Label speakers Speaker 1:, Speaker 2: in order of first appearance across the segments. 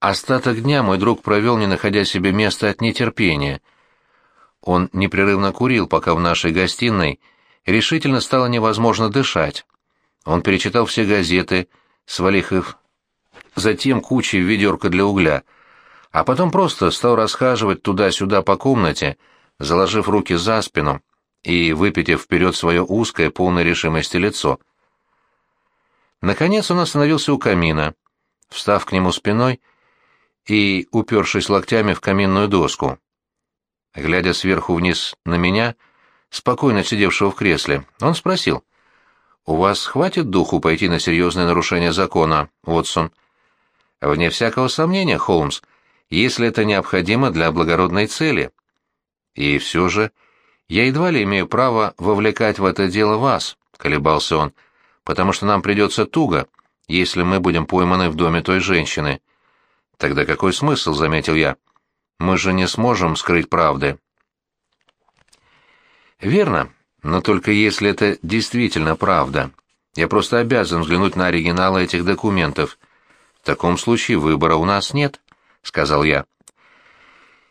Speaker 1: Остаток дня мой друг провел, не находя себе места от нетерпения. Он непрерывно курил, пока в нашей гостиной решительно стало невозможно дышать. Он перечитал все газеты, свалив их затем кучей в ведерко для угля, а потом просто стал расхаживать туда-сюда по комнате, заложив руки за спину и выпитив вперед свое узкое, полное решимости лицо. Наконец он остановился у камина, встав к нему спиной и упершись локтями в каминную доску. Глядя сверху вниз на меня, спокойно сидевшего в кресле, он спросил, «У вас хватит духу пойти на серьезное нарушение закона, Уотсон?» «Вне всякого сомнения, Холмс, если это необходимо для благородной цели». «И все же я едва ли имею право вовлекать в это дело вас», — колебался он, «потому что нам придется туго, если мы будем пойманы в доме той женщины». «Тогда какой смысл?» — заметил я. «Мы же не сможем скрыть правды». «Верно, но только если это действительно правда. Я просто обязан взглянуть на оригиналы этих документов. В таком случае выбора у нас нет», — сказал я.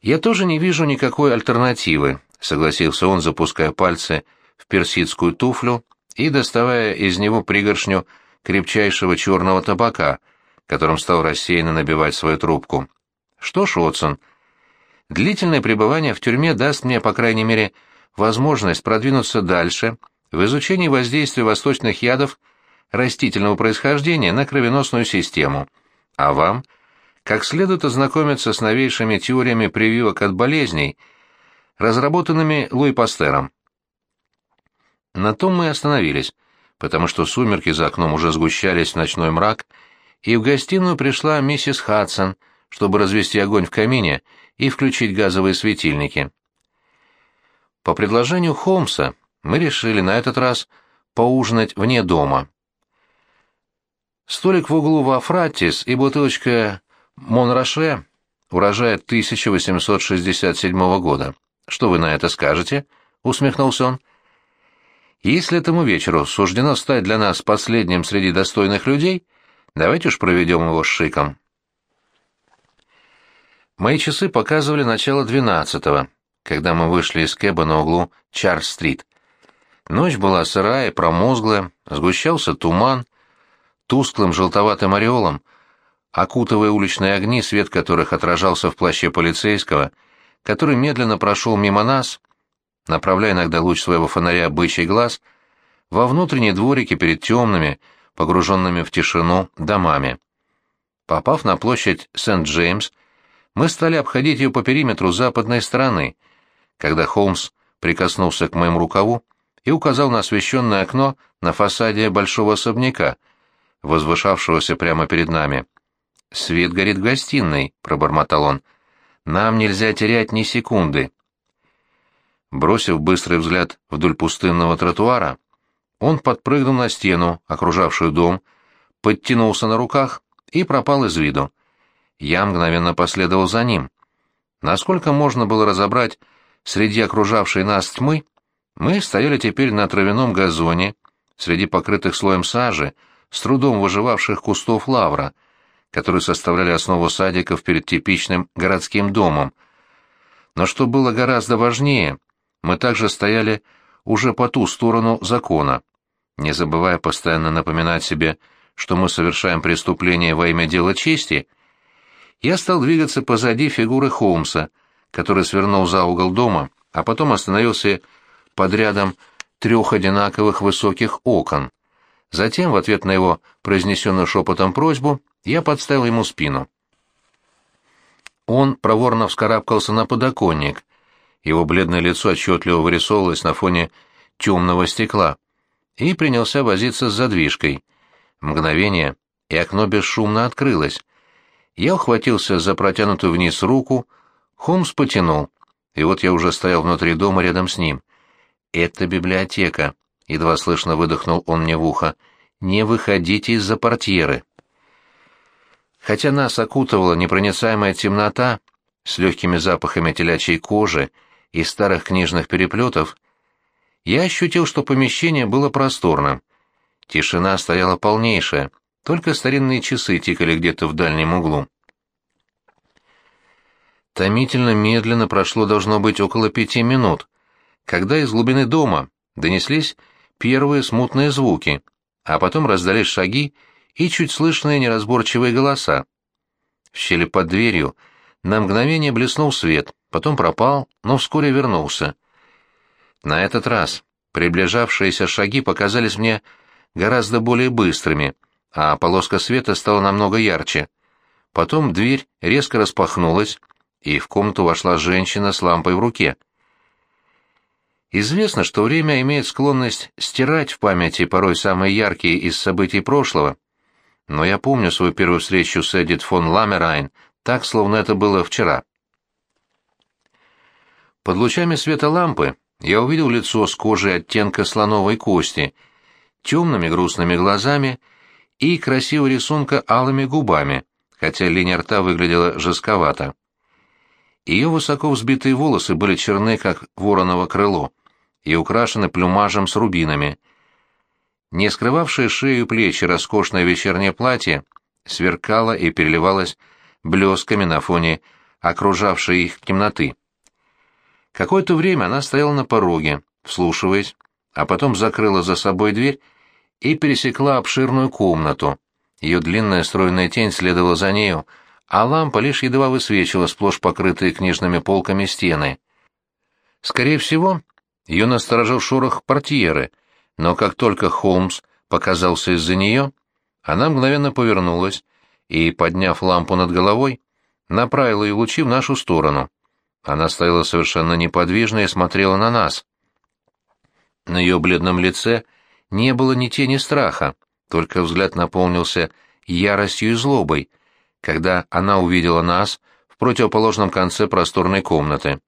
Speaker 1: «Я тоже не вижу никакой альтернативы», — согласился он, запуская пальцы в персидскую туфлю и доставая из него пригоршню крепчайшего черного табака, которым стал рассеянно набивать свою трубку. «Что ж, Уотсон, длительное пребывание в тюрьме даст мне, по крайней мере, возможность продвинуться дальше в изучении воздействия восточных ядов растительного происхождения на кровеносную систему, а вам — как следует ознакомиться с новейшими теориями прививок от болезней, разработанными Луи Пастером. На том мы и остановились, потому что сумерки за окном уже сгущались в ночной мрак, и в гостиную пришла миссис Хадсон, чтобы развести огонь в камине и включить газовые светильники. По предложению Холмса мы решили на этот раз поужинать вне дома. Столик в углу во фратис и бутылочка Монраше урожая 1867 года. Что вы на это скажете? усмехнулся он. Если этому вечеру суждено стать для нас последним среди достойных людей, давайте уж проведем его с шиком. Мои часы показывали начало двенадцатого, когда мы вышли из кэба на углу Чарльз-стрит. Ночь была сырая промозглая, сгущался туман, тусклым желтоватым ореолом окутывая уличные огни, свет которых отражался в плаще полицейского, который медленно прошел мимо нас, направляя иногда луч своего фонаря бычий глаз, во внутренние дворики перед темными, погруженными в тишину, домами. Попав на площадь Сент-Джеймс, мы стали обходить ее по периметру западной стороны, когда Холмс прикоснулся к моему рукаву и указал на освещенное окно на фасаде большого особняка, возвышавшегося прямо перед нами. «Свет горит в гостиной», — пробормотал он. «Нам нельзя терять ни секунды». Бросив быстрый взгляд вдоль пустынного тротуара, он подпрыгнул на стену, окружавшую дом, подтянулся на руках и пропал из виду. Я мгновенно последовал за ним. Насколько можно было разобрать среди окружавшей нас тьмы, мы стояли теперь на травяном газоне, среди покрытых слоем сажи, с трудом выживавших кустов лавра — которые составляли основу садиков перед типичным городским домом. Но что было гораздо важнее, мы также стояли уже по ту сторону закона, не забывая постоянно напоминать себе, что мы совершаем преступление во имя дела чести, я стал двигаться позади фигуры Холмса, который свернул за угол дома, а потом остановился под рядом трех одинаковых высоких окон. Затем, в ответ на его произнесенную шепотом просьбу, я подставил ему спину. Он проворно вскарабкался на подоконник. Его бледное лицо отчетливо вырисовывалось на фоне темного стекла. И принялся возиться с задвижкой. Мгновение, и окно бесшумно открылось. Я ухватился за протянутую вниз руку, Холмс потянул, и вот я уже стоял внутри дома рядом с ним. «Это библиотека», — едва слышно выдохнул он мне в ухо. «Не выходите из-за портьеры». Хотя нас окутывала непроницаемая темнота с легкими запахами телячьей кожи и старых книжных переплетов, я ощутил, что помещение было просторным. Тишина стояла полнейшая, только старинные часы тикали где-то в дальнем углу. Томительно медленно прошло должно быть около пяти минут, когда из глубины дома донеслись первые смутные звуки, а потом раздались шаги и чуть слышные неразборчивые голоса. В щели под дверью на мгновение блеснул свет, потом пропал, но вскоре вернулся. На этот раз приближавшиеся шаги показались мне гораздо более быстрыми, а полоска света стала намного ярче. Потом дверь резко распахнулась, и в комнату вошла женщина с лампой в руке. Известно, что время имеет склонность стирать в памяти порой самые яркие из событий прошлого, но я помню свою первую встречу с Эдит фон Ламерайн так, словно это было вчера. Под лучами света лампы я увидел лицо с кожей оттенка слоновой кости, темными грустными глазами и красивого рисунка алыми губами, хотя линия рта выглядела жестковато. Ее высоко взбитые волосы были черны, как вороново крыло, и украшены плюмажем с рубинами. Не скрывавшее шею и плечи роскошное вечернее платье сверкало и переливалось блесками на фоне окружавшей их темноты. Какое-то время она стояла на пороге, вслушиваясь, а потом закрыла за собой дверь и пересекла обширную комнату. Ее длинная стройная тень следовала за нею, а лампа лишь едва высвечивала сплошь покрытые книжными полками стены. Скорее всего, ее насторожил шорох портьеры, но как только Холмс показался из-за нее, она мгновенно повернулась и, подняв лампу над головой, направила ее лучи в нашу сторону. Она стояла совершенно неподвижно и смотрела на нас. На ее бледном лице не было ни тени страха, только взгляд наполнился яростью и злобой, когда она увидела нас в противоположном конце просторной комнаты.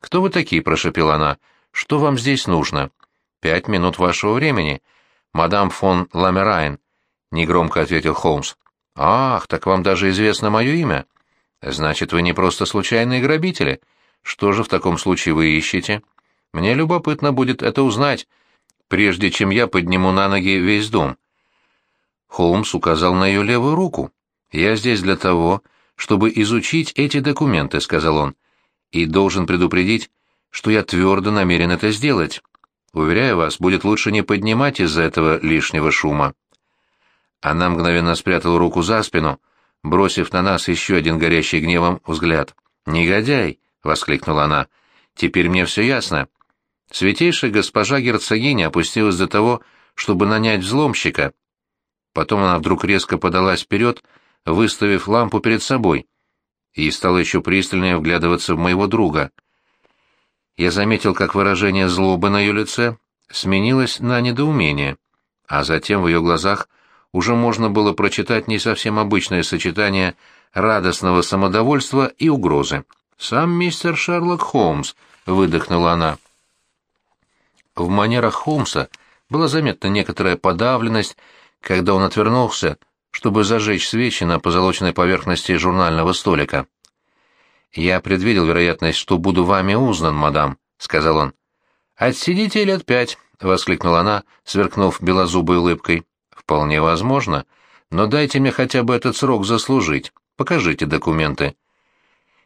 Speaker 1: «Кто вы такие?» — прошепела она. «Что вам здесь нужно?» «Пять минут вашего времени. Мадам фон Ламерайн», — негромко ответил Холмс. «Ах, так вам даже известно мое имя?» Значит, вы не просто случайные грабители. Что же в таком случае вы ищете? Мне любопытно будет это узнать, прежде чем я подниму на ноги весь дом. Холмс указал на ее левую руку. Я здесь для того, чтобы изучить эти документы, сказал он, и должен предупредить, что я твердо намерен это сделать. Уверяю вас, будет лучше не поднимать из-за этого лишнего шума. Она мгновенно спрятала руку за спину, бросив на нас еще один горящий гневом взгляд. «Негодяй!» — воскликнула она. «Теперь мне все ясно. Святейшая госпожа герцогиня опустилась до того, чтобы нанять взломщика. Потом она вдруг резко подалась вперед, выставив лампу перед собой, и стала еще пристальнее вглядываться в моего друга. Я заметил, как выражение злобы на ее лице сменилось на недоумение, а затем в ее глазах — уже можно было прочитать не совсем обычное сочетание радостного самодовольства и угрозы. «Сам мистер Шерлок Холмс», — выдохнула она. В манерах Холмса была заметна некоторая подавленность, когда он отвернулся, чтобы зажечь свечи на позолоченной поверхности журнального столика. «Я предвидел вероятность, что буду вами узнан, мадам», — сказал он. «Отсидите лет пять», — воскликнула она, сверкнув белозубой улыбкой. Вполне возможно, но дайте мне хотя бы этот срок заслужить. Покажите документы.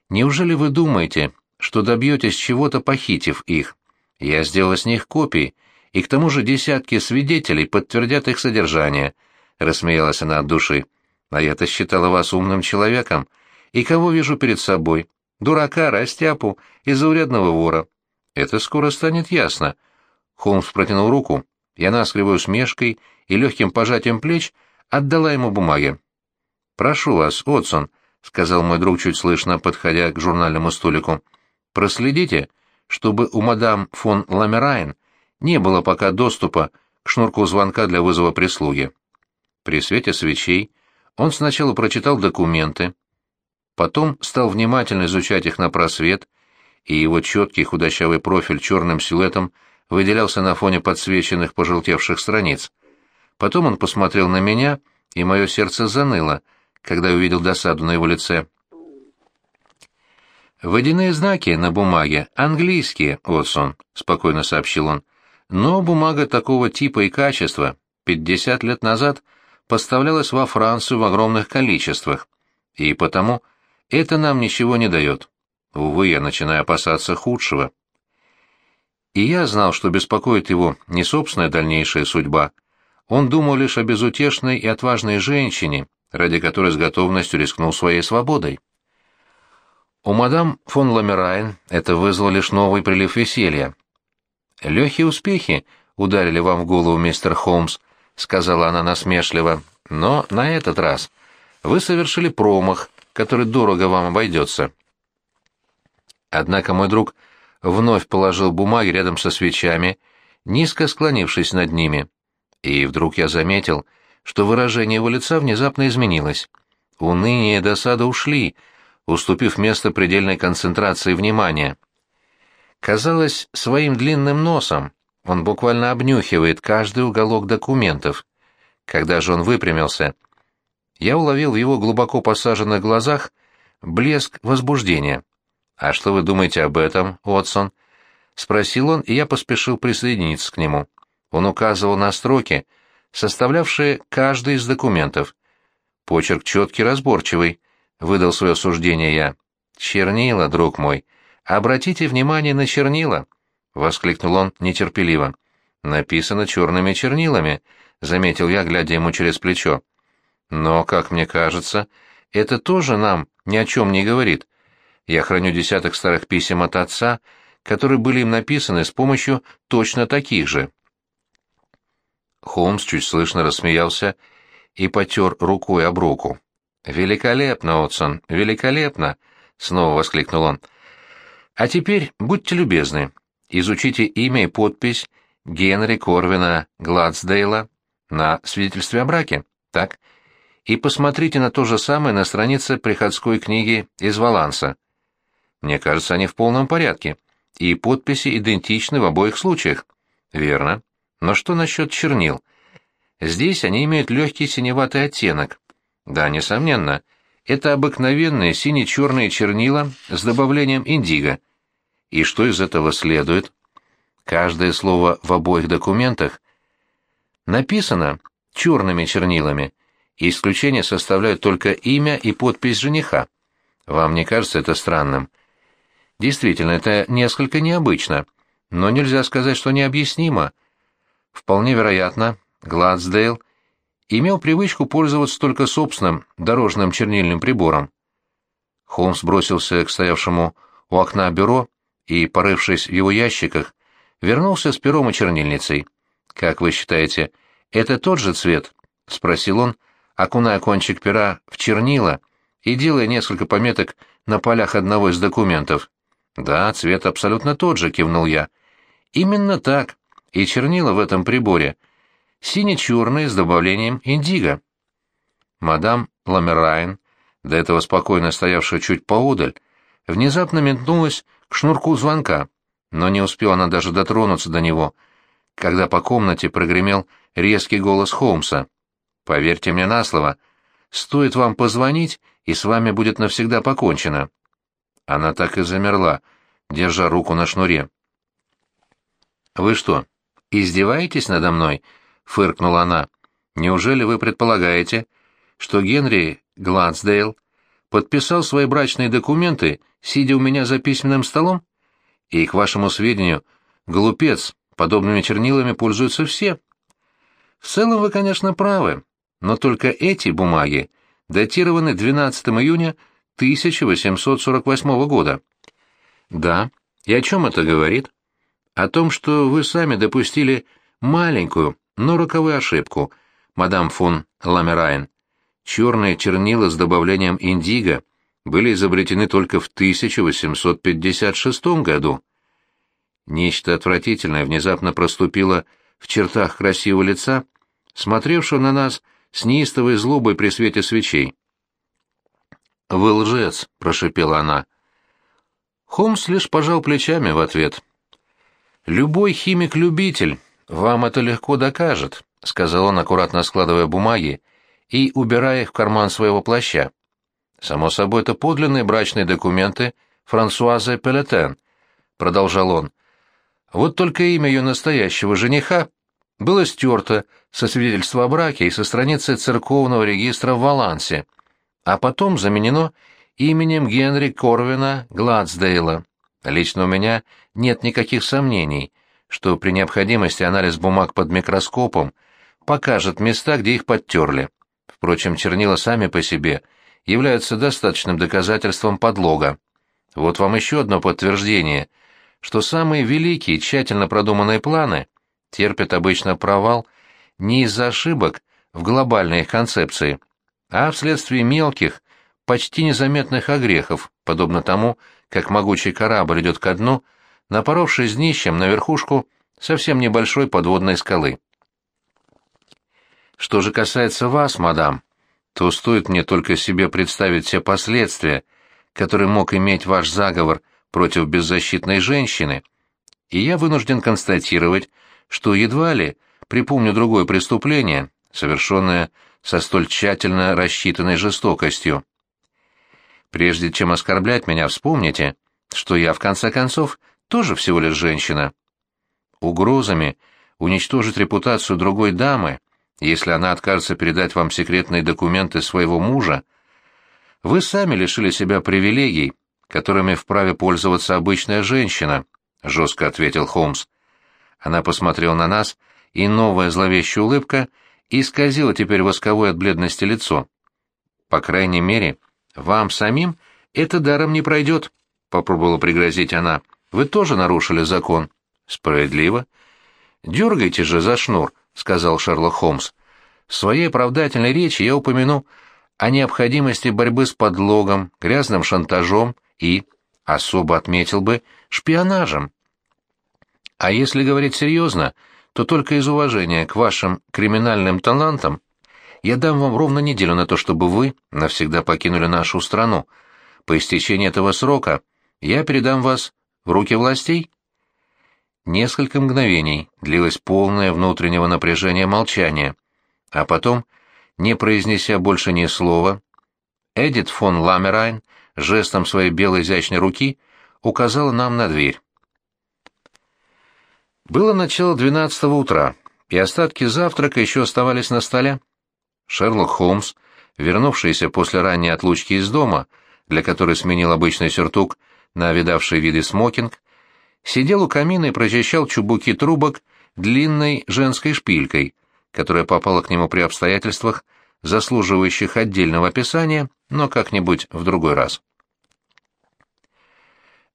Speaker 1: Неужели вы думаете, что добьетесь чего-то, похитив их? Я сделал с них копии, и к тому же десятки свидетелей подтвердят их содержание, — рассмеялась она от души. А я-то считала вас умным человеком. И кого вижу перед собой? Дурака, растяпу и заурядного вора. Это скоро станет ясно. Холмс протянул руку, и она с кривой усмешкой и легким пожатием плеч отдала ему бумаги. «Прошу вас, Отсон», — сказал мой друг чуть слышно, подходя к журнальному столику, — «проследите, чтобы у мадам фон Ламерайн не было пока доступа к шнурку звонка для вызова прислуги». При свете свечей он сначала прочитал документы, потом стал внимательно изучать их на просвет, и его четкий худощавый профиль черным силуэтом выделялся на фоне подсвеченных пожелтевших страниц. Потом он посмотрел на меня, и мое сердце заныло, когда увидел досаду на его лице. «Водяные знаки на бумаге английские, Отсон», — спокойно сообщил он. «Но бумага такого типа и качества пятьдесят лет назад поставлялась во Францию в огромных количествах, и потому это нам ничего не дает. Увы, я начинаю опасаться худшего. И я знал, что беспокоит его не собственная дальнейшая судьба. Он думал лишь о безутешной и отважной женщине, ради которой с готовностью рискнул своей свободой. У мадам фон Ламерайн это вызвало лишь новый прилив веселья. «Легкие успехи ударили вам в голову, мистер Холмс», — сказала она насмешливо, — «но на этот раз вы совершили промах, который дорого вам обойдется». Однако мой друг вновь положил бумаги рядом со свечами, низко склонившись над ними. И вдруг я заметил, что выражение его лица внезапно изменилось. Уныние и досада ушли, уступив место предельной концентрации внимания. Казалось, своим длинным носом он буквально обнюхивает каждый уголок документов. Когда же он выпрямился, я уловил в его глубоко посаженных глазах блеск возбуждения. «А что вы думаете об этом, Уотсон?» — спросил он, и я поспешил присоединиться к нему. Он указывал на строки, составлявшие каждый из документов. Почерк четкий, разборчивый, — выдал свое суждение я. «Чернила, друг мой. Обратите внимание на чернила», — воскликнул он нетерпеливо. «Написано черными чернилами», — заметил я, глядя ему через плечо. «Но, как мне кажется, это тоже нам ни о чем не говорит. Я храню десяток старых писем от отца, которые были им написаны с помощью точно таких же». Холмс чуть слышно рассмеялся и потер рукой об руку. «Великолепно, Отсон, великолепно!» — снова воскликнул он. «А теперь будьте любезны, изучите имя и подпись Генри Корвина Гладсдейла на свидетельстве о браке, так? И посмотрите на то же самое на странице приходской книги из Валанса. Мне кажется, они в полном порядке, и подписи идентичны в обоих случаях. Верно. Но что насчет чернил? Здесь они имеют легкий синеватый оттенок. Да, несомненно. Это обыкновенные сине-черные чернила с добавлением индиго. И что из этого следует? Каждое слово в обоих документах написано черными чернилами, исключение составляют только имя и подпись жениха. Вам не кажется это странным? Действительно, это несколько необычно, но нельзя сказать, что необъяснимо. Вполне вероятно, Гладсдейл имел привычку пользоваться только собственным дорожным чернильным прибором. Холмс бросился к стоявшему у окна бюро и, порывшись в его ящиках, вернулся с пером и чернильницей. «Как вы считаете, это тот же цвет?» — спросил он, окуная кончик пера в чернила и делая несколько пометок на полях одного из документов. «Да, цвет абсолютно тот же», — кивнул я. «Именно так. И чернила в этом приборе сине-черные с добавлением индиго». Мадам Ламерайн, до этого спокойно стоявшая чуть поодаль, внезапно метнулась к шнурку звонка, но не успела она даже дотронуться до него, когда по комнате прогремел резкий голос Холмса. «Поверьте мне на слово, стоит вам позвонить, и с вами будет навсегда покончено». Она так и замерла, держа руку на шнуре. «Вы что, издеваетесь надо мной?» — фыркнула она. «Неужели вы предполагаете, что Генри Гладсдейл подписал свои брачные документы, сидя у меня за письменным столом? И, к вашему сведению, глупец, подобными чернилами пользуются все. В целом вы, конечно, правы, но только эти бумаги датированы 12 июня 1848 года. Да, и о чем это говорит? О том, что вы сами допустили маленькую, но роковую ошибку, мадам фон Ламерайн. Черные чернила с добавлением индиго были изобретены только в 1856 году. Нечто отвратительное внезапно проступило в чертах красивого лица, смотревшего на нас с неистовой злобой при свете свечей. «Вы лжец», — прошепела она. Холмс лишь пожал плечами в ответ. «Любой химик-любитель вам это легко докажет», — сказал он, аккуратно складывая бумаги и убирая их в карман своего плаща. «Само собой, это подлинные брачные документы Франсуазы Пелетен», — продолжал он. «Вот только имя ее настоящего жениха было стерто со свидетельства о браке и со страницы церковного регистра в Валансе» а потом заменено именем Генри Корвина Гладсдейла. Лично у меня нет никаких сомнений, что при необходимости анализ бумаг под микроскопом покажет места, где их подтерли. Впрочем, чернила сами по себе являются достаточным доказательством подлога. Вот вам еще одно подтверждение, что самые великие, тщательно продуманные планы терпят обычно провал не из-за ошибок в глобальной их концепции, а вследствие мелких, почти незаметных огрехов, подобно тому, как могучий корабль идет ко дну, напоровшись днищем на верхушку совсем небольшой подводной скалы. Что же касается вас, мадам, то стоит мне только себе представить все последствия, которые мог иметь ваш заговор против беззащитной женщины, и я вынужден констатировать, что едва ли припомню другое преступление, совершенное со столь тщательно рассчитанной жестокостью. Прежде чем оскорблять меня, вспомните, что я, в конце концов, тоже всего лишь женщина. Угрозами уничтожить репутацию другой дамы, если она откажется передать вам секретные документы своего мужа, вы сами лишили себя привилегий, которыми вправе пользоваться обычная женщина, — жестко ответил Холмс. Она посмотрела на нас, и новая зловещая улыбка исказила теперь восковое от бледности лицо. По крайней мере, вам самим это даром не пройдет, — попробовала пригрозить она. Вы тоже нарушили закон. Справедливо. Дергайте же за шнур, — сказал Шерлок Холмс. В своей оправдательной речи я упомяну о необходимости борьбы с подлогом, грязным шантажом и, особо отметил бы, шпионажем. А если говорить серьезно, то только из уважения к вашим криминальным талантам я дам вам ровно неделю на то, чтобы вы навсегда покинули нашу страну. По истечении этого срока я передам вас в руки властей. Несколько мгновений длилось полное внутреннего напряжения молчание, а потом, не произнеся больше ни слова, Эдит фон Ламерайн жестом своей белой изящной руки указала нам на дверь. Было начало двенадцатого утра, и остатки завтрака еще оставались на столе. Шерлок Холмс, вернувшийся после ранней отлучки из дома, для которой сменил обычный сюртук на видавший виды смокинг, сидел у камина и прочищал чубуки трубок длинной женской шпилькой, которая попала к нему при обстоятельствах, заслуживающих отдельного описания, но как-нибудь в другой раз.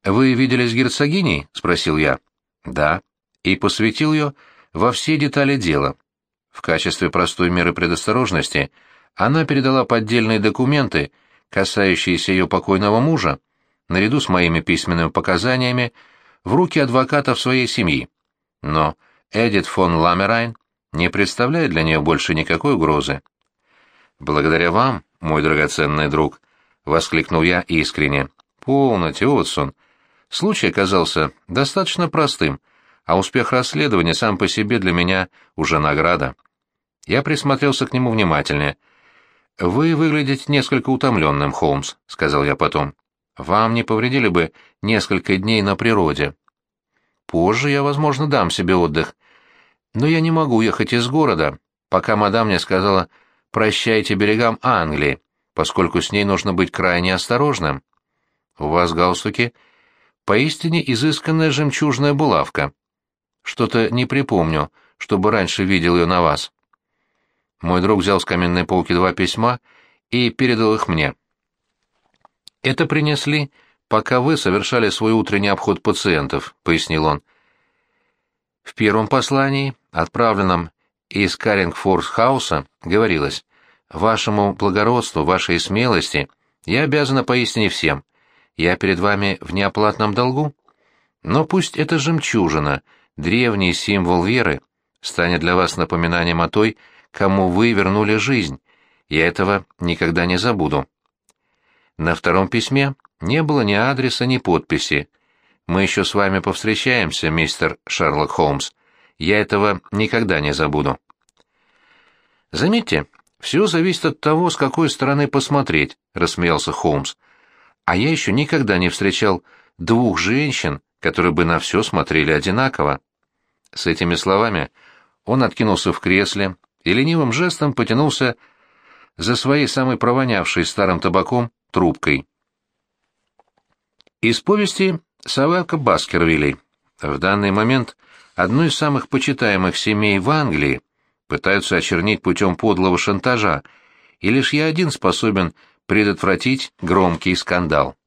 Speaker 1: «Вы виделись с герцогиней?» — спросил я. «Да» и посвятил ее во все детали дела. В качестве простой меры предосторожности она передала поддельные документы, касающиеся ее покойного мужа, наряду с моими письменными показаниями, в руки адвокатов своей семьи. Но Эдит фон Ламерайн не представляет для нее больше никакой угрозы. «Благодаря вам, мой драгоценный друг», — воскликнул я искренне. «Полноте, Отсон. Случай оказался достаточно простым — а успех расследования сам по себе для меня уже награда. Я присмотрелся к нему внимательнее. «Вы выглядите несколько утомленным, Холмс», — сказал я потом. «Вам не повредили бы несколько дней на природе. Позже я, возможно, дам себе отдых. Но я не могу ехать из города, пока мадам мне сказала «прощайте берегам Англии», поскольку с ней нужно быть крайне осторожным. У вас галстуки поистине изысканная жемчужная булавка. Что-то не припомню, чтобы раньше видел ее на вас. Мой друг взял с каменной полки два письма и передал их мне. Это принесли, пока вы совершали свой утренний обход пациентов, пояснил он. В первом послании, отправленном из Карингфорс-хауса, говорилось «Вашему благородству, вашей смелости я обязана поистине всем. Я перед вами в неоплатном долгу. Но пусть эта жемчужина — древний символ веры, станет для вас напоминанием о той, кому вы вернули жизнь. Я этого никогда не забуду. На втором письме не было ни адреса, ни подписи. Мы еще с вами повстречаемся, мистер Шерлок Холмс. Я этого никогда не забуду. Заметьте, все зависит от того, с какой стороны посмотреть, рассмеялся Холмс. А я еще никогда не встречал двух женщин, которые бы на все смотрели одинаково. С этими словами он откинулся в кресле и ленивым жестом потянулся за своей самой провонявшей старым табаком трубкой. Из повести «Савелка Баскервилей». В данный момент одну из самых почитаемых семей в Англии пытаются очернить путем подлого шантажа, и лишь я один способен предотвратить громкий скандал.